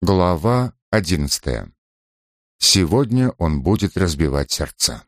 Глава одиннадцатая. Сегодня он будет разбивать сердца.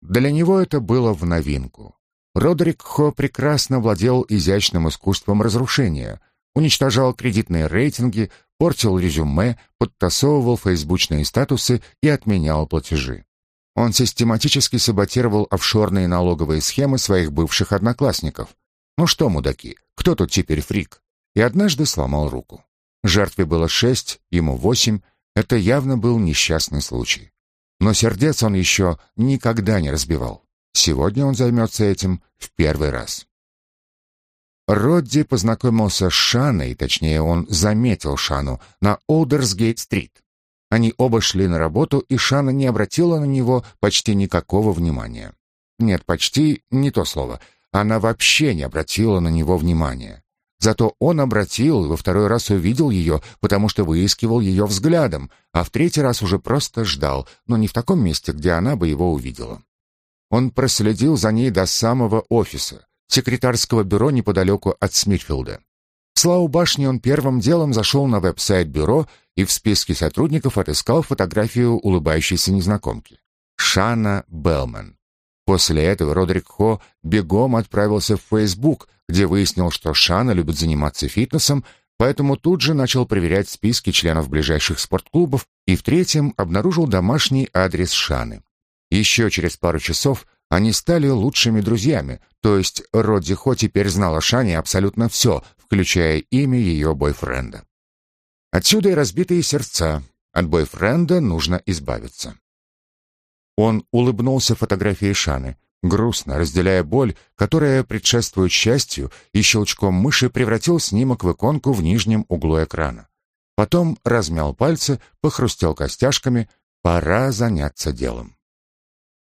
Для него это было в новинку. Родерик Хо прекрасно владел изящным искусством разрушения, уничтожал кредитные рейтинги, портил резюме, подтасовывал фейсбучные статусы и отменял платежи. Он систематически саботировал офшорные налоговые схемы своих бывших одноклассников. Ну что, мудаки, кто тут теперь фрик? И однажды сломал руку. Жертве было шесть, ему восемь. Это явно был несчастный случай. Но сердец он еще никогда не разбивал. Сегодня он займется этим в первый раз. Родди познакомился с Шаной, точнее, он заметил Шану на Олдерсгейт-стрит. Они оба шли на работу, и Шана не обратила на него почти никакого внимания. Нет, почти не то слово. Она вообще не обратила на него внимания. Зато он обратил во второй раз увидел ее, потому что выискивал ее взглядом, а в третий раз уже просто ждал, но не в таком месте, где она бы его увидела. Он проследил за ней до самого офиса, секретарского бюро неподалеку от Смитфилда. В Славу башни он первым делом зашел на веб-сайт бюро и в списке сотрудников отыскал фотографию улыбающейся незнакомки. Шана Белман. После этого Родрик Хо бегом отправился в Facebook, где выяснил, что Шана любит заниматься фитнесом, поэтому тут же начал проверять списки членов ближайших спортклубов и в третьем обнаружил домашний адрес Шаны. Еще через пару часов они стали лучшими друзьями, то есть Родди Хо теперь знал о Шане абсолютно все, включая имя ее бойфренда. Отсюда и разбитые сердца. От бойфренда нужно избавиться. Он улыбнулся фотографии Шаны, грустно разделяя боль, которая предшествует счастью, и щелчком мыши превратил снимок в иконку в нижнем углу экрана. Потом размял пальцы, похрустел костяшками. Пора заняться делом.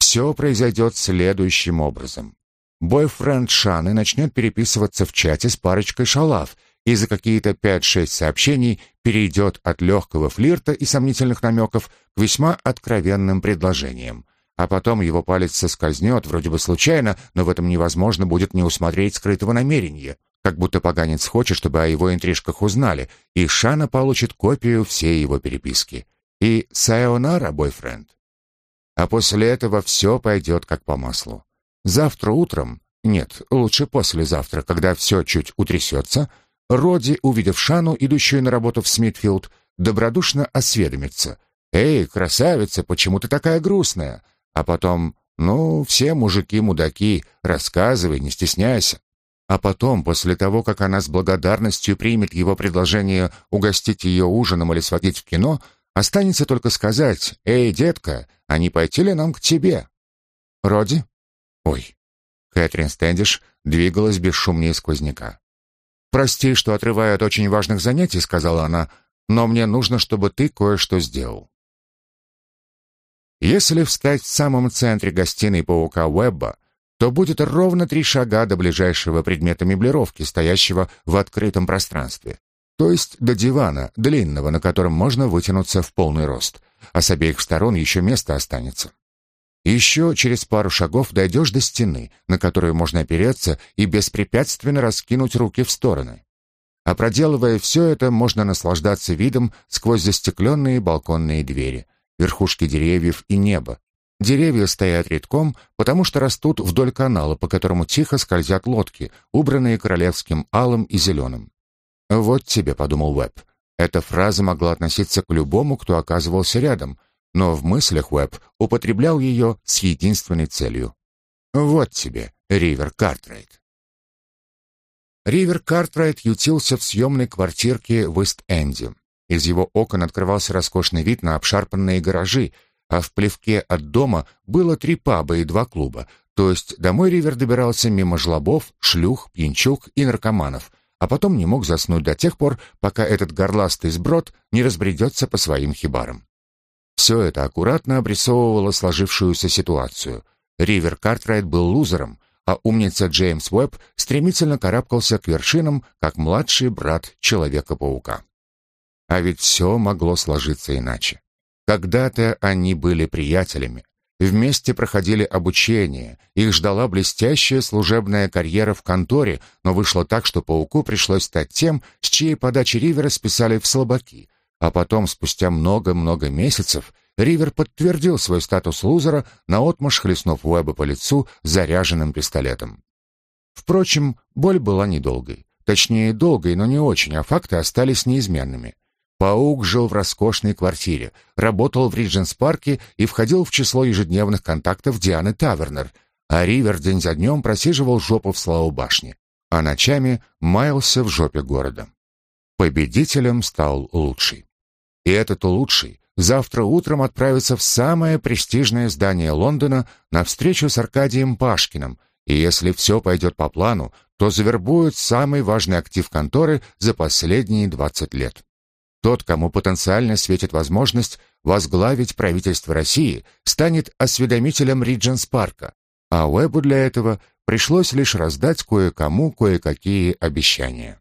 Все произойдет следующим образом. Бойфренд Шаны начнет переписываться в чате с парочкой шалав и за какие-то 5-6 сообщений перейдет от легкого флирта и сомнительных намеков к весьма откровенным предложениям. А потом его палец соскользнет, вроде бы случайно, но в этом невозможно будет не усмотреть скрытого намерения. Как будто поганец хочет, чтобы о его интрижках узнали, и Шана получит копию всей его переписки. И «Сайонара, бойфренд». А после этого все пойдет как по маслу. Завтра утром, нет, лучше послезавтра, когда все чуть утрясется, Роди, увидев Шану, идущую на работу в Смитфилд, добродушно осведомится. «Эй, красавица, почему ты такая грустная?» А потом, «Ну, все мужики мудаки, рассказывай, не стесняйся». А потом, после того, как она с благодарностью примет его предложение угостить ее ужином или сводить в кино, останется только сказать «Эй, детка, а не пойти ли нам к тебе?» «Роди?» «Ой». Кэтрин Стэндиш двигалась бесшумнее сквозняка. «Прости, что отрываю от очень важных занятий», — сказала она, «но мне нужно, чтобы ты кое-что сделал». Если встать в самом центре гостиной паука Уэбба, то будет ровно три шага до ближайшего предмета меблировки, стоящего в открытом пространстве. То есть до дивана, длинного, на котором можно вытянуться в полный рост, а с обеих сторон еще место останется. Еще через пару шагов дойдешь до стены, на которую можно опереться и беспрепятственно раскинуть руки в стороны. А проделывая все это, можно наслаждаться видом сквозь застекленные балконные двери, верхушки деревьев и небо. Деревья стоят редком, потому что растут вдоль канала, по которому тихо скользят лодки, убранные королевским алым и зеленым. «Вот тебе», — подумал Уэбб. Эта фраза могла относиться к любому, кто оказывался рядом, но в мыслях Уэбб употреблял ее с единственной целью. Вот тебе, Ривер Картрайт. Ривер Картрайт ютился в съемной квартирке в Ист-Энде. Из его окон открывался роскошный вид на обшарпанные гаражи, а в плевке от дома было три паба и два клуба, то есть домой Ривер добирался мимо жлобов, шлюх, пьянчук и наркоманов, а потом не мог заснуть до тех пор, пока этот горластый сброд не разбредется по своим хибарам. Все это аккуратно обрисовывало сложившуюся ситуацию. Ривер Картрайт был лузером, а умница Джеймс Уэбб стремительно карабкался к вершинам, как младший брат Человека-паука. А ведь все могло сложиться иначе. Когда-то они были приятелями. Вместе проходили обучение, их ждала блестящая служебная карьера в конторе, но вышло так, что пауку пришлось стать тем, с чьей подачи Ривера списали в слабаки. А потом, спустя много-много месяцев, Ривер подтвердил свой статус лузера, наотмашь хлестнув Уэба по лицу заряженным пистолетом. Впрочем, боль была недолгой. Точнее, долгой, но не очень, а факты остались неизменными. Паук жил в роскошной квартире, работал в Ридженс-парке и входил в число ежедневных контактов Дианы Тавернер, а Ривер день за днем просиживал жопу в Славу башне, а ночами маялся в жопе города. Победителем стал лучший. И этот лучший завтра утром отправится в самое престижное здание Лондона на встречу с Аркадием Пашкиным, и если все пойдет по плану, то завербует самый важный актив конторы за последние 20 лет. Тот, кому потенциально светит возможность возглавить правительство России, станет осведомителем Ридженс-парка, а Уэбу для этого пришлось лишь раздать кое-кому кое-какие обещания.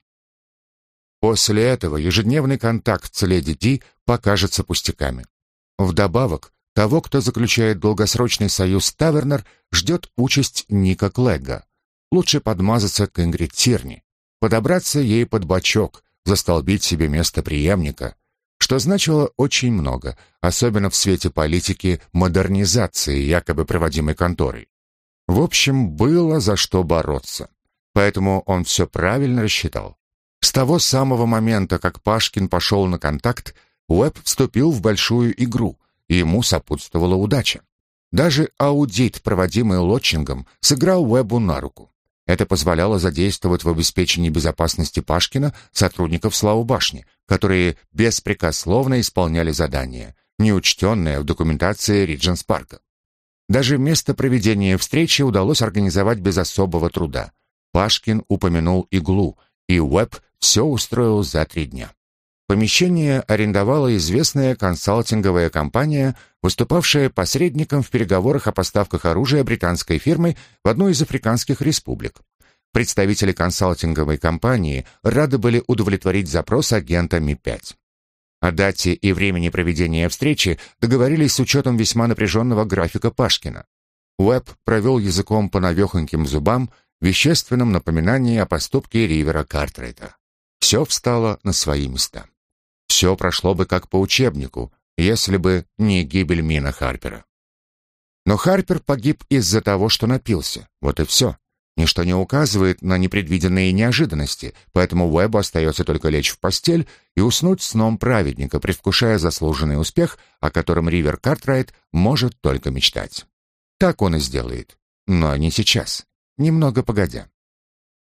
После этого ежедневный контакт с леди Ди покажется пустяками. Вдобавок, того, кто заключает долгосрочный союз Тавернер, ждет участь Ника Клэгга. Лучше подмазаться к Ингрид Тирни, подобраться ей под бочок, застолбить себе место преемника, что значило очень много, особенно в свете политики модернизации, якобы проводимой конторой. В общем, было за что бороться. Поэтому он все правильно рассчитал. С того самого момента, как Пашкин пошел на контакт, Уэб вступил в большую игру, и ему сопутствовала удача. Даже аудит, проводимый Лотчингом, сыграл Уэбу на руку. Это позволяло задействовать в обеспечении безопасности Пашкина сотрудников Славу башни, которые беспрекословно исполняли задания, неучтенные в документации Ридженс парка. Даже место проведения встречи удалось организовать без особого труда. Пашкин упомянул иглу, и Уэб все устроил за три дня. Помещение арендовала известная консалтинговая компания, выступавшая посредником в переговорах о поставках оружия британской фирмы в одну из африканских республик. Представители консалтинговой компании рады были удовлетворить запрос агента Ми-5. О дате и времени проведения встречи договорились с учетом весьма напряженного графика Пашкина. Уэб провел языком по навехоньким зубам, вещественном напоминании о поступке Ривера Картрейта. Все встало на свои места. Все прошло бы как по учебнику, если бы не гибель Мина Харпера. Но Харпер погиб из-за того, что напился. Вот и все. Ничто не указывает на непредвиденные неожиданности, поэтому Уэбу остается только лечь в постель и уснуть сном праведника, предвкушая заслуженный успех, о котором Ривер Картрайт может только мечтать. Так он и сделает. Но не сейчас. Немного погодя.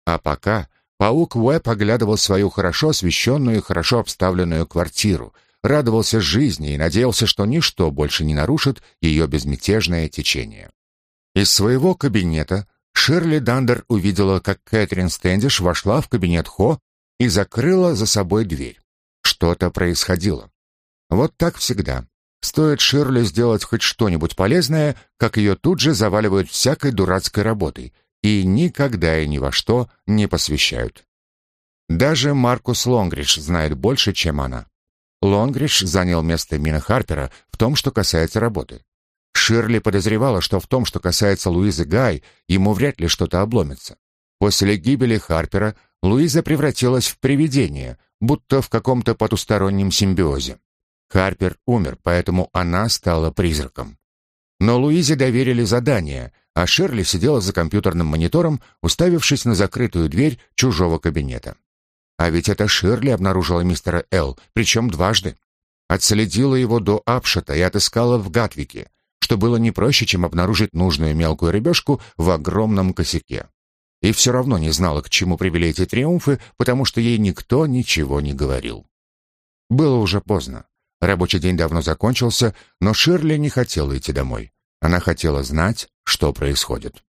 А пока Паук Уэб оглядывал свою хорошо освещенную и хорошо обставленную квартиру, радовался жизни и надеялся, что ничто больше не нарушит ее безмятежное течение. Из своего кабинета Ширли Дандер увидела, как Кэтрин Стэндиш вошла в кабинет Хо и закрыла за собой дверь. Что-то происходило. Вот так всегда. Стоит Ширли сделать хоть что-нибудь полезное, как ее тут же заваливают всякой дурацкой работой — и никогда и ни во что не посвящают. Даже Маркус Лонгридж знает больше, чем она. Лонгридж занял место Мина Харпера в том, что касается работы. Ширли подозревала, что в том, что касается Луизы Гай, ему вряд ли что-то обломится. После гибели Харпера Луиза превратилась в привидение, будто в каком-то потустороннем симбиозе. Харпер умер, поэтому она стала призраком. Но Луизе доверили задание, а Шерли сидела за компьютерным монитором, уставившись на закрытую дверь чужого кабинета. А ведь это Шерли обнаружила мистера Л, причем дважды. Отследила его до Апшета и отыскала в Гатвике, что было не проще, чем обнаружить нужную мелкую рыбешку в огромном косяке. И все равно не знала, к чему привели эти триумфы, потому что ей никто ничего не говорил. Было уже поздно. Рабочий день давно закончился, но Ширли не хотела идти домой. Она хотела знать, что происходит.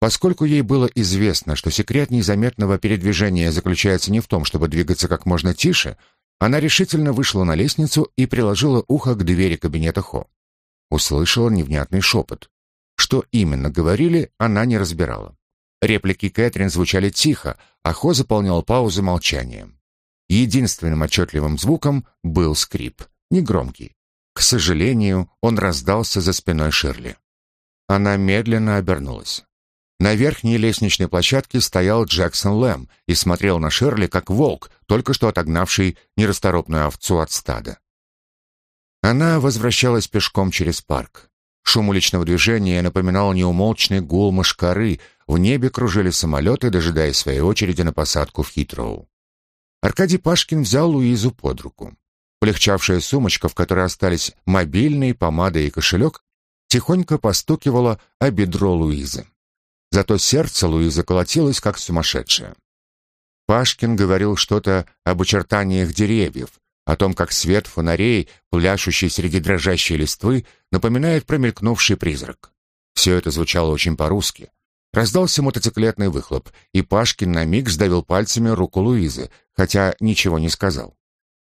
Поскольку ей было известно, что секрет незаметного передвижения заключается не в том, чтобы двигаться как можно тише, она решительно вышла на лестницу и приложила ухо к двери кабинета Хо. Услышала невнятный шепот. Что именно говорили, она не разбирала. Реплики Кэтрин звучали тихо, а Хо заполнял паузы молчанием. Единственным отчетливым звуком был скрип, негромкий. К сожалению, он раздался за спиной Ширли. Она медленно обернулась. На верхней лестничной площадке стоял Джексон Лэм и смотрел на Ширли как волк, только что отогнавший нерасторопную овцу от стада. Она возвращалась пешком через парк. Шум уличного движения напоминал неумолчный гул мошкары, в небе кружили самолеты, дожидаясь своей очереди на посадку в Хитроу. Аркадий Пашкин взял Луизу под руку. Полегчавшая сумочка, в которой остались мобильный, помада и кошелек, тихонько постукивала о бедро Луизы. Зато сердце Луизы колотилось, как сумасшедшее. Пашкин говорил что-то об очертаниях деревьев, о том, как свет фонарей, пляшущий среди дрожащей листвы, напоминает промелькнувший призрак. Все это звучало очень по-русски. Раздался мотоциклетный выхлоп, и Пашкин на миг сдавил пальцами руку Луизы, хотя ничего не сказал.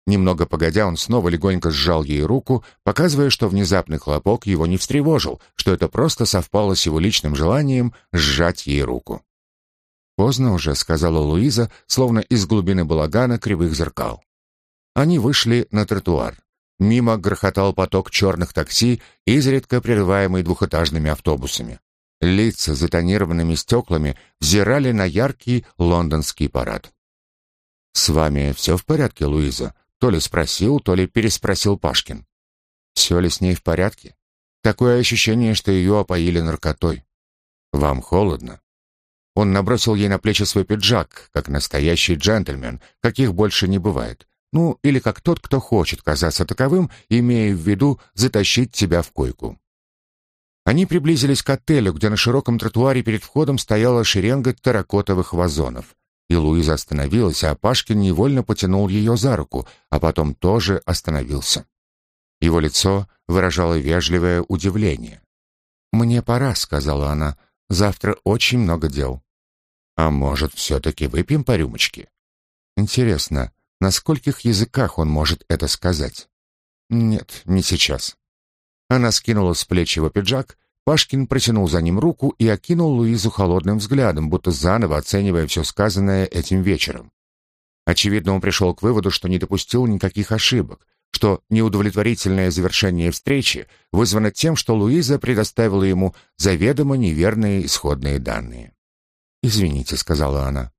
Немного погодя, он снова легонько сжал ей руку, показывая, что внезапный хлопок его не встревожил, что это просто совпало с его личным желанием сжать ей руку. «Поздно уже», — сказала Луиза, словно из глубины балагана кривых зеркал. Они вышли на тротуар. Мимо грохотал поток черных такси, изредка прерываемый двухэтажными автобусами. Лица с затонированными стеклами взирали на яркий лондонский парад. «С вами все в порядке, Луиза?» То ли спросил, то ли переспросил Пашкин. «Все ли с ней в порядке? Такое ощущение, что ее опоили наркотой. Вам холодно?» Он набросил ей на плечи свой пиджак, как настоящий джентльмен, каких больше не бывает. Ну, или как тот, кто хочет казаться таковым, имея в виду затащить тебя в койку. Они приблизились к отелю, где на широком тротуаре перед входом стояла шеренга терракотовых вазонов. И Луиза остановилась, а Пашкин невольно потянул ее за руку, а потом тоже остановился. Его лицо выражало вежливое удивление. «Мне пора», — сказала она, — «завтра очень много дел». «А может, все-таки выпьем по рюмочке?» «Интересно, на скольких языках он может это сказать? Нет, не сейчас. Она скинула с плеч его пиджак, Пашкин протянул за ним руку и окинул Луизу холодным взглядом, будто заново оценивая все сказанное этим вечером. Очевидно, он пришел к выводу, что не допустил никаких ошибок, что неудовлетворительное завершение встречи вызвано тем, что Луиза предоставила ему заведомо неверные исходные данные. «Извините», — сказала она.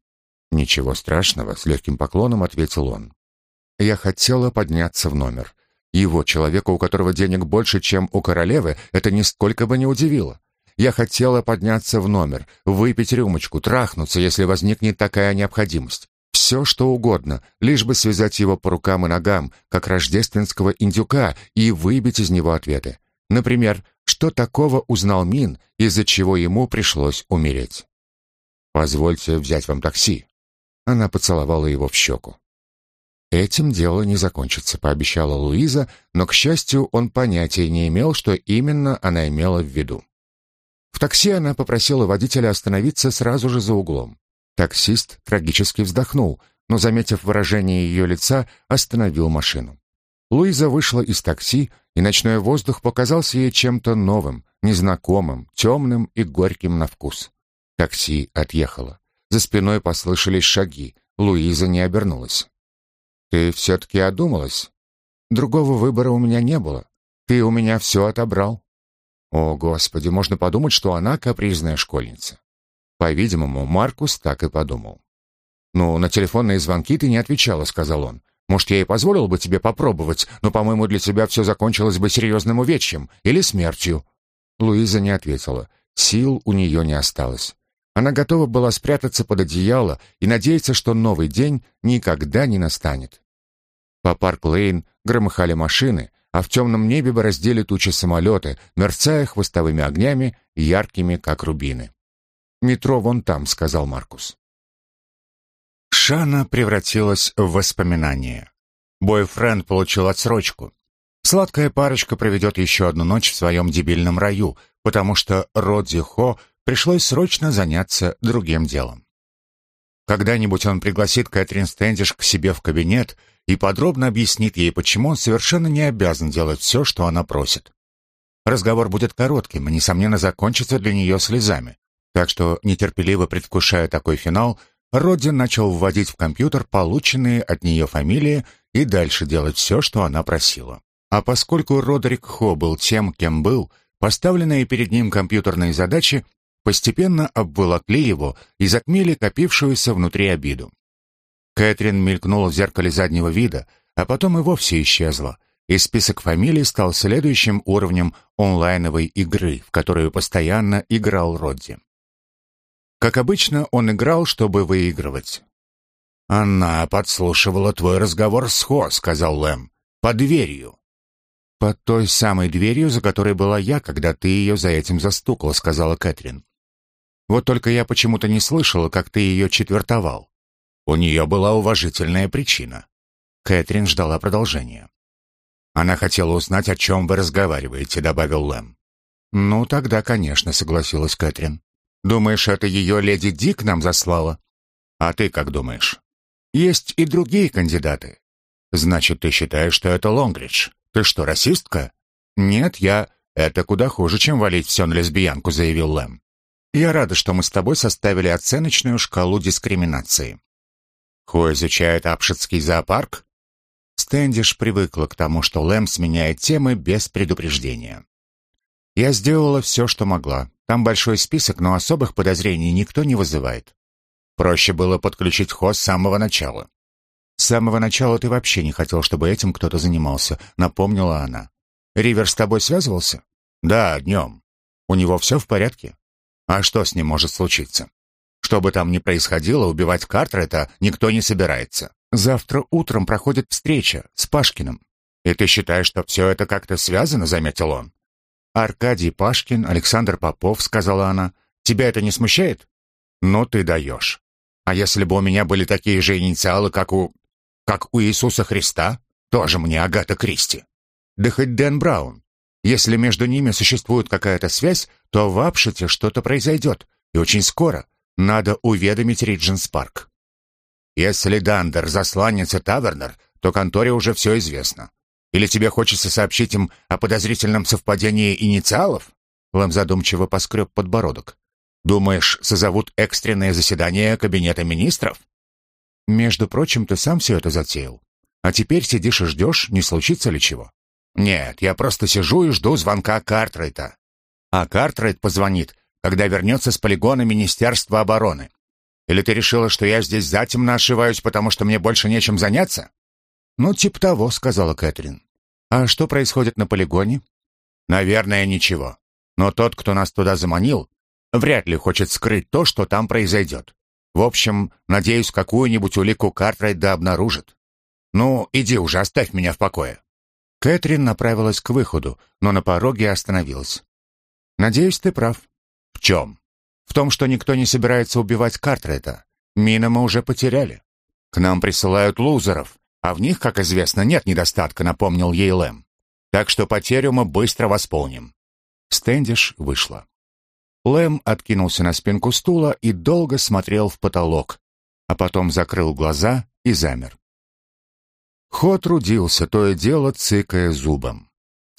«Ничего страшного», — с легким поклоном ответил он. «Я хотела подняться в номер. Его, человека, у которого денег больше, чем у королевы, это нисколько бы не удивило. Я хотела подняться в номер, выпить рюмочку, трахнуться, если возникнет такая необходимость. Все, что угодно, лишь бы связать его по рукам и ногам, как рождественского индюка, и выбить из него ответы. Например, что такого узнал Мин, из-за чего ему пришлось умереть? «Позвольте взять вам такси», она поцеловала его в щеку. Этим дело не закончится, пообещала Луиза, но, к счастью, он понятия не имел, что именно она имела в виду. В такси она попросила водителя остановиться сразу же за углом. Таксист трагически вздохнул, но, заметив выражение ее лица, остановил машину. Луиза вышла из такси, и ночной воздух показался ей чем-то новым, незнакомым, темным и горьким на вкус. Такси отъехало. За спиной послышались шаги. Луиза не обернулась. «Ты все-таки одумалась? Другого выбора у меня не было. Ты у меня все отобрал». О, Господи, можно подумать, что она капризная школьница. По-видимому, Маркус так и подумал. «Ну, на телефонные звонки ты не отвечала», — сказал он. «Может, я и позволил бы тебе попробовать, но, по-моему, для тебя все закончилось бы серьезным увечьем или смертью». Луиза не ответила. Сил у нее не осталось. Она готова была спрятаться под одеяло и надеяться, что новый день никогда не настанет. По Парк-Лейн громыхали машины, а в темном небе бороздили тучи самолеты, мерцая хвостовыми огнями, яркими, как рубины. «Метро вон там», — сказал Маркус. Шана превратилась в воспоминание. Бойфренд получил отсрочку. Сладкая парочка проведет еще одну ночь в своем дебильном раю, потому что Родзи Хо пришлось срочно заняться другим делом. Когда-нибудь он пригласит Кэтрин Стэндиш к себе в кабинет и подробно объяснит ей, почему он совершенно не обязан делать все, что она просит. Разговор будет коротким и, несомненно, закончится для нее слезами. Так что, нетерпеливо предвкушая такой финал, Родин начал вводить в компьютер полученные от нее фамилии и дальше делать все, что она просила. А поскольку Родерик Хо был тем, кем был, поставленные перед ним компьютерные задачи постепенно обволокли его и затмили копившуюся внутри обиду. Кэтрин мелькнула в зеркале заднего вида, а потом и вовсе исчезла, и список фамилий стал следующим уровнем онлайновой игры, в которую постоянно играл Родди. Как обычно, он играл, чтобы выигрывать. «Она подслушивала твой разговор с Хо», — сказал Лэм, — «под дверью». «Под той самой дверью, за которой была я, когда ты ее за этим застукал», — сказала Кэтрин. «Вот только я почему-то не слышала, как ты ее четвертовал. У нее была уважительная причина». Кэтрин ждала продолжения. «Она хотела узнать, о чем вы разговариваете», — добавил Лэм. «Ну, тогда, конечно», — согласилась Кэтрин. «Думаешь, это ее леди Дик нам заслала?» «А ты как думаешь?» «Есть и другие кандидаты». «Значит, ты считаешь, что это Лонгридж? Ты что, расистка?» «Нет, я...» «Это куда хуже, чем валить все на лесбиянку», — заявил Лэм. «Я рада, что мы с тобой составили оценочную шкалу дискриминации». «Хо изучает Апшетский зоопарк?» Стэндиш привыкла к тому, что Лэм сменяет темы без предупреждения. «Я сделала все, что могла. Там большой список, но особых подозрений никто не вызывает. Проще было подключить Хо с самого начала». «С самого начала ты вообще не хотел, чтобы этим кто-то занимался», — напомнила она. «Ривер с тобой связывался?» «Да, днем. У него все в порядке?» «А что с ним может случиться?» Что бы там ни происходило, убивать Картрета никто не собирается. Завтра утром проходит встреча с Пашкиным. И ты считаешь, что все это как-то связано, заметил он. Аркадий Пашкин, Александр Попов, сказала она. Тебя это не смущает? Ну ты даешь. А если бы у меня были такие же инициалы, как у... как у Иисуса Христа, тоже мне Агата Кристи. Да хоть Дэн Браун. Если между ними существует какая-то связь, то в Апшете что-то произойдет, и очень скоро. Надо уведомить Ридженс Парк. Если Дандер засланец и Тавернер, то конторе уже все известно. Или тебе хочется сообщить им о подозрительном совпадении инициалов? Лэм задумчиво поскреб подбородок. Думаешь, созовут экстренное заседание Кабинета министров? Между прочим, ты сам все это затеял. А теперь сидишь и ждешь, не случится ли чего. Нет, я просто сижу и жду звонка Картрайта. А Картрайт позвонит, когда вернется с полигона Министерства обороны. Или ты решила, что я здесь затемно ошиваюсь, потому что мне больше нечем заняться?» «Ну, типа того», — сказала Кэтрин. «А что происходит на полигоне?» «Наверное, ничего. Но тот, кто нас туда заманил, вряд ли хочет скрыть то, что там произойдет. В общем, надеюсь, какую-нибудь улику Картрайт да обнаружит. Ну, иди уже, оставь меня в покое». Кэтрин направилась к выходу, но на пороге остановилась. «Надеюсь, ты прав». «В чем?» В том, что никто не собирается убивать Картрета. Мина мы уже потеряли. К нам присылают лузеров, а в них, как известно, нет недостатка, напомнил ей Лэм. Так что потерю мы быстро восполним. Стэндиш вышла. Лэм откинулся на спинку стула и долго смотрел в потолок, а потом закрыл глаза и замер. Хо трудился, то и дело цыкая зубом.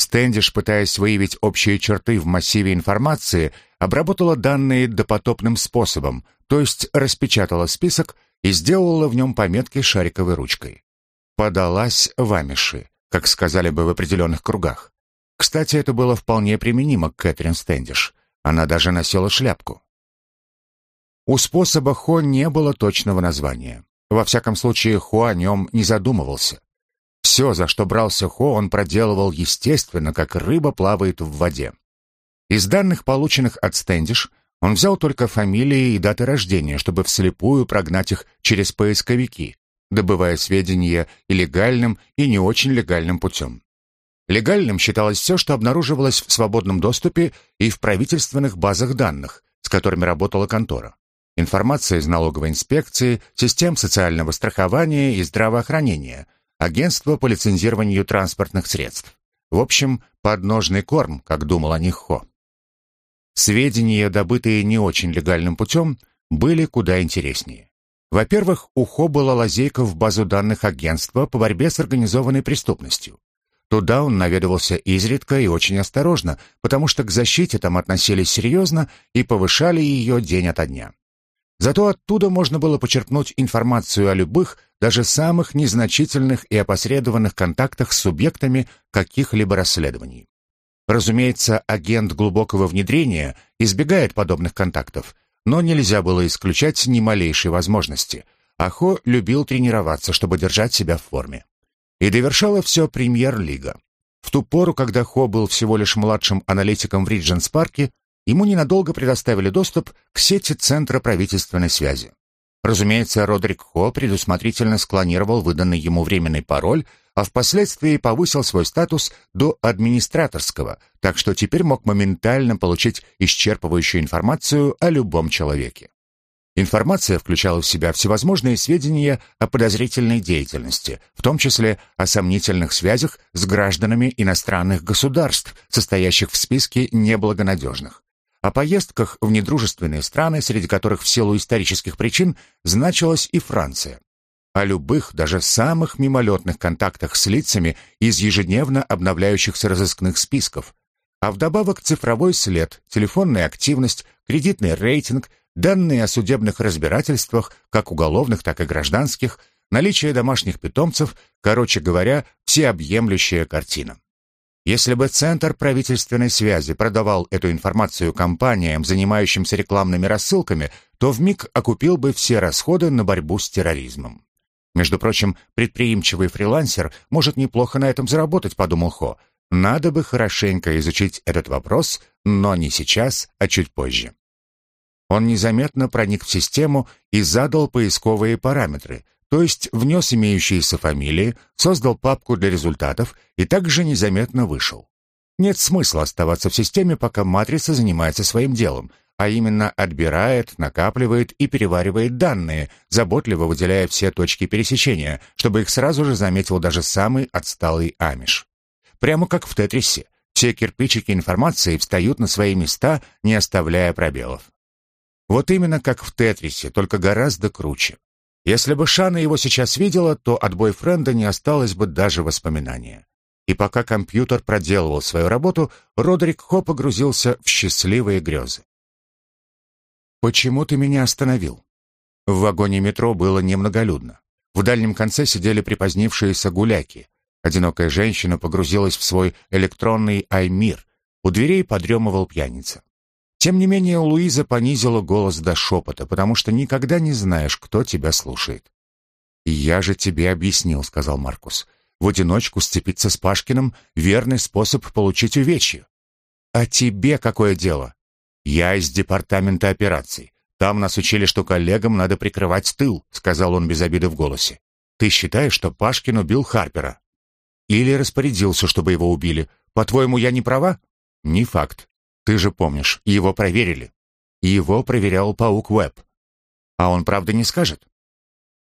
Стэндиш, пытаясь выявить общие черты в массиве информации, обработала данные допотопным способом, то есть распечатала список и сделала в нем пометки шариковой ручкой. Подалась в амиши, как сказали бы в определенных кругах. Кстати, это было вполне применимо к Кэтрин Стэндиш. Она даже носила шляпку. У способа Хо не было точного названия. Во всяком случае, Хо о нем не задумывался. Все, за что брался Хо, он проделывал естественно, как рыба плавает в воде. Из данных, полученных от Стэндиш, он взял только фамилии и даты рождения, чтобы вслепую прогнать их через поисковики, добывая сведения и легальным, и не очень легальным путем. Легальным считалось все, что обнаруживалось в свободном доступе и в правительственных базах данных, с которыми работала контора. Информация из налоговой инспекции, систем социального страхования и здравоохранения – агентство по лицензированию транспортных средств. В общем, подножный корм, как думал о них Хо. Сведения, добытые не очень легальным путем, были куда интереснее. Во-первых, у Хо была лазейка в базу данных агентства по борьбе с организованной преступностью. Туда он наведывался изредка и очень осторожно, потому что к защите там относились серьезно и повышали ее день ото дня. Зато оттуда можно было почерпнуть информацию о любых, даже самых незначительных и опосредованных контактах с субъектами каких-либо расследований. Разумеется, агент глубокого внедрения избегает подобных контактов, но нельзя было исключать ни малейшей возможности. Ахо любил тренироваться, чтобы держать себя в форме. И довершала все премьер-лига. В ту пору, когда Хо был всего лишь младшим аналитиком в Ридженс-парке, ему ненадолго предоставили доступ к сети Центра правительственной связи. Разумеется, Родрик Хо предусмотрительно склонировал выданный ему временный пароль, а впоследствии повысил свой статус до администраторского, так что теперь мог моментально получить исчерпывающую информацию о любом человеке. Информация включала в себя всевозможные сведения о подозрительной деятельности, в том числе о сомнительных связях с гражданами иностранных государств, состоящих в списке неблагонадежных о поездках в недружественные страны, среди которых в силу исторических причин значилась и Франция, о любых, даже самых мимолетных контактах с лицами из ежедневно обновляющихся разыскных списков, а вдобавок цифровой след, телефонная активность, кредитный рейтинг, данные о судебных разбирательствах, как уголовных, так и гражданских, наличие домашних питомцев, короче говоря, всеобъемлющая картина. Если бы Центр правительственной связи продавал эту информацию компаниям, занимающимся рекламными рассылками, то вмиг окупил бы все расходы на борьбу с терроризмом. Между прочим, предприимчивый фрилансер может неплохо на этом заработать, подумал Хо. Надо бы хорошенько изучить этот вопрос, но не сейчас, а чуть позже. Он незаметно проник в систему и задал поисковые параметры, то есть внес имеющиеся фамилии, создал папку для результатов и также незаметно вышел. Нет смысла оставаться в системе, пока матрица занимается своим делом, а именно отбирает, накапливает и переваривает данные, заботливо выделяя все точки пересечения, чтобы их сразу же заметил даже самый отсталый амиш. Прямо как в Тетрисе. Все кирпичики информации встают на свои места, не оставляя пробелов. Вот именно как в Тетрисе, только гораздо круче. Если бы Шана его сейчас видела, то от бойфренда не осталось бы даже воспоминания. И пока компьютер проделывал свою работу, Родрик Хо погрузился в счастливые грезы. «Почему ты меня остановил?» В вагоне метро было немноголюдно. В дальнем конце сидели припозднившиеся гуляки. Одинокая женщина погрузилась в свой электронный аймир. У дверей подремывал пьяница. Тем не менее, Луиза понизила голос до шепота, потому что никогда не знаешь, кто тебя слушает. «Я же тебе объяснил», — сказал Маркус. «В одиночку сцепиться с Пашкиным — верный способ получить увечье». «А тебе какое дело?» «Я из департамента операций. Там нас учили, что коллегам надо прикрывать тыл», — сказал он без обиды в голосе. «Ты считаешь, что Пашкин убил Харпера?» «Или распорядился, чтобы его убили. По-твоему, я не права?» «Не факт. Ты же помнишь, его проверили. Его проверял паук Веб. А он правда не скажет?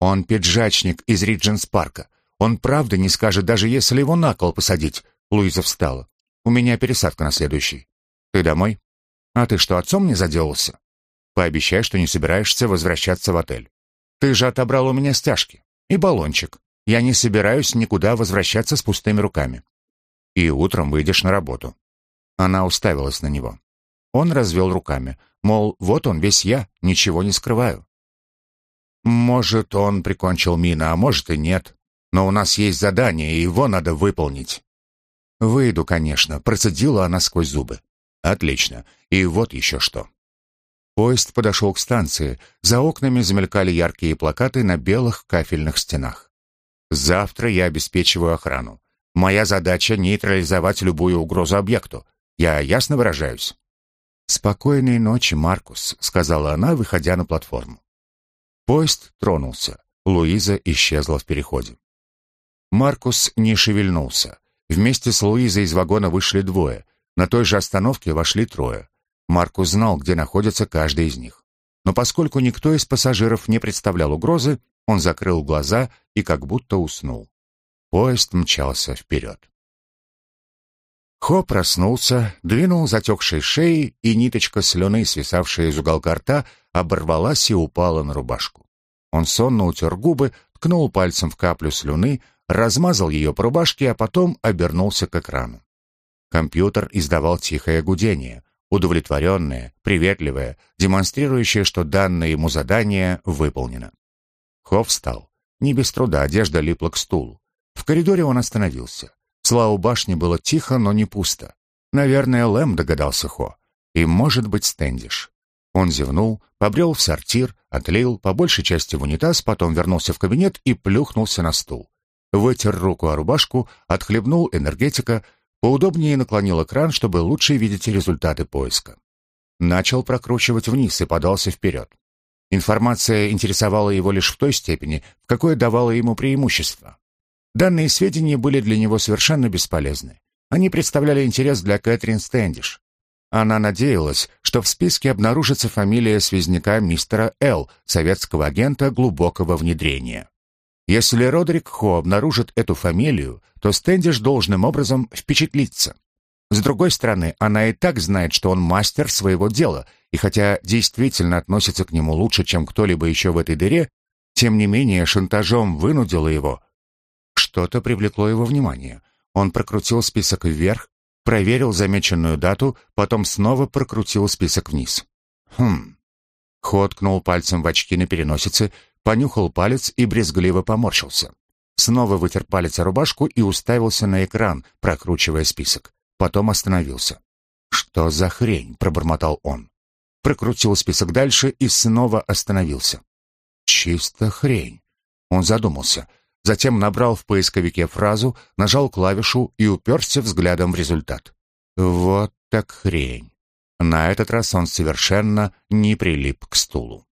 Он пиджачник из Ридженс-парка. Он правда не скажет, даже если его на кол посадить. Луиза встала. У меня пересадка на следующий. Ты домой? А ты что, отцом не заделался? Пообещай, что не собираешься возвращаться в отель. Ты же отобрал у меня стяжки. И баллончик. Я не собираюсь никуда возвращаться с пустыми руками. И утром выйдешь на работу. Она уставилась на него. Он развел руками, мол, вот он весь я, ничего не скрываю. Может, он прикончил мина, а может и нет. Но у нас есть задание, и его надо выполнить. Выйду, конечно, процедила она сквозь зубы. Отлично. И вот еще что. Поезд подошел к станции. За окнами замелькали яркие плакаты на белых кафельных стенах. Завтра я обеспечиваю охрану. Моя задача нейтрализовать любую угрозу объекту. Я ясно выражаюсь?» «Спокойной ночи, Маркус», — сказала она, выходя на платформу. Поезд тронулся. Луиза исчезла в переходе. Маркус не шевельнулся. Вместе с Луизой из вагона вышли двое. На той же остановке вошли трое. Маркус знал, где находится каждый из них. Но поскольку никто из пассажиров не представлял угрозы, он закрыл глаза и как будто уснул. Поезд мчался вперед. Хо проснулся, двинул затекшей шеей, и ниточка слюны, свисавшая из уголка рта, оборвалась и упала на рубашку. Он сонно утер губы, ткнул пальцем в каплю слюны, размазал ее по рубашке, а потом обернулся к экрану. Компьютер издавал тихое гудение. удовлетворенное, приветливое, демонстрирующее, что данное ему задание выполнено. Хофф встал. Не без труда одежда липла к стулу. В коридоре он остановился. Слава башни было тихо, но не пусто. Наверное, Лэм догадался Хо. И, может быть, Стэндиш. Он зевнул, побрел в сортир, отлил, по большей части в унитаз, потом вернулся в кабинет и плюхнулся на стул. Вытер руку о рубашку, отхлебнул энергетика, поудобнее наклонил экран, чтобы лучше видеть результаты поиска. Начал прокручивать вниз и подался вперед. Информация интересовала его лишь в той степени, в какой давала ему преимущество. Данные сведения были для него совершенно бесполезны. Они представляли интерес для Кэтрин Стэндиш. Она надеялась, что в списке обнаружится фамилия связняка мистера Л, советского агента глубокого внедрения. Если Родрик Хо обнаружит эту фамилию, то Стэндиш должным образом впечатлится. С другой стороны, она и так знает, что он мастер своего дела, и хотя действительно относится к нему лучше, чем кто-либо еще в этой дыре, тем не менее шантажом вынудила его. Что-то привлекло его внимание. Он прокрутил список вверх, проверил замеченную дату, потом снова прокрутил список вниз. Хм. Ход ткнул пальцем в очки на переносице, понюхал палец и брезгливо поморщился. Снова вытер палец о рубашку и уставился на экран, прокручивая список. Потом остановился. «Что за хрень?» — пробормотал он. Прокрутил список дальше и снова остановился. «Чисто хрень». Он задумался. Затем набрал в поисковике фразу, нажал клавишу и уперся взглядом в результат. Вот так хрень. На этот раз он совершенно не прилип к стулу.